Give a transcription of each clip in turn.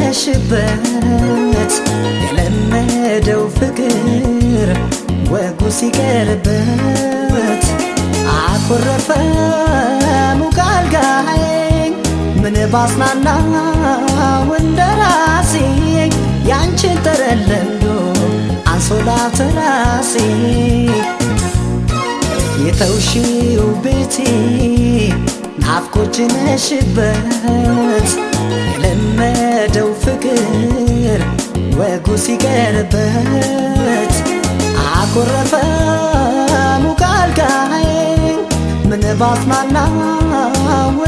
ነሽበት የለመደው ፍቅር ወጉ ሲቀርበት አኮረፈ ሙቅ አልጋዬ ምን ባጽናናው እንደራሴ ያንቺን ጠረን ለምዶ አንሶላ ተራሴ የተውሺው ቤቴ ናፍቆች ነሽበት የለመደው ፍቅር ወጉ ሲቀርበት አኮረፈ ሙቅ አልጋዬ ምን ባጽናናው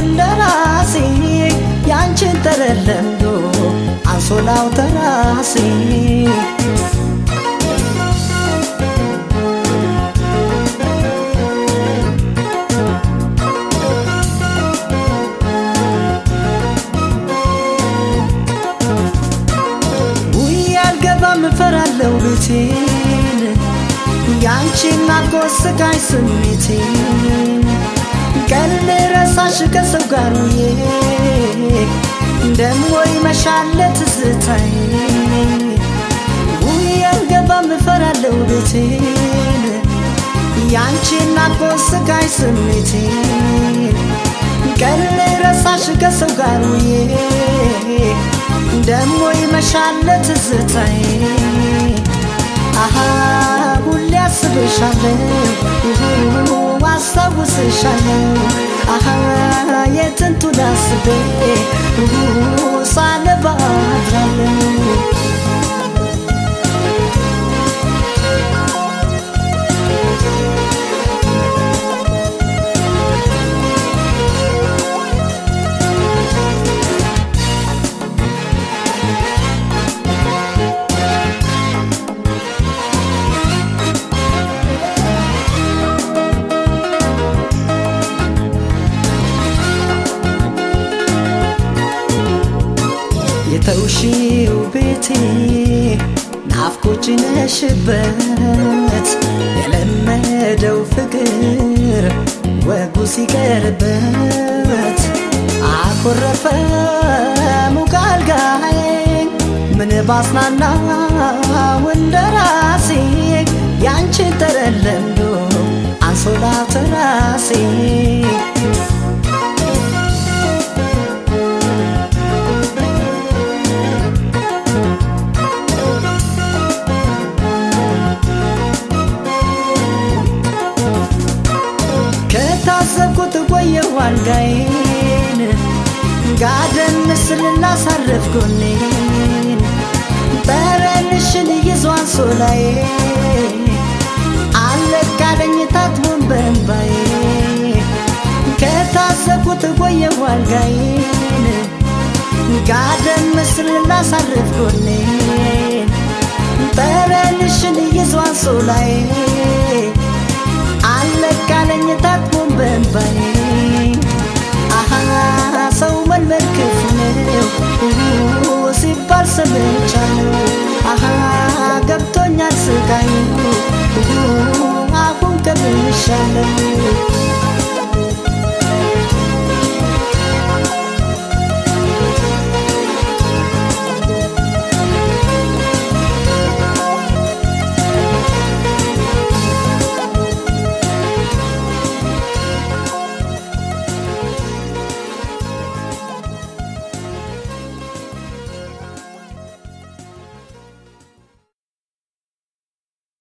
እንደራሴ ያንቺን ጠረን ለምዶ አንሶላው ተራሴ እፈራለሁ ቤቴን ያንቺን ናፍቆት ስቃይ ስሜቴን ቀን ረሳሽ ከሰው ጋር ውዬ ደሞ ይመሻል ትዝታዬ ውይ አልገባም እፈራለሁ ቤቴን ያንቺን ናፍቆት ስቃይ ስሜቴን ቀን ረሳሽ ከሰው ጋር ውዬ ደሞ ይመሻል ትዝታዬ። አሃ ሁሌ አስብሻለሁ አስታውስሻለሁ። አሃ የጥንቱን አስቤ የተውሺው ቤቴ ናፍቆች ነሽበት የለመደው ፍቅር ወጉ ሲቀርበት አኮረፈ ሙቅ አልጋዬ ምን ባጽናናው እንደራሴ ያንቺን ጠረን ቆየሁ አልጋዬን ጋደም ስል ላሳረፍ ጎኔን ጠረንሽን ይዞ አንሶላዬ አለቃለኝ ታጥቦን በእንባዬ ከታዘብኩት ቆየሁ አልጋዬን ጋደም ስል ላሳረፍ ጎኔን ጠረንሽን ይዞ አንሶላዬ saber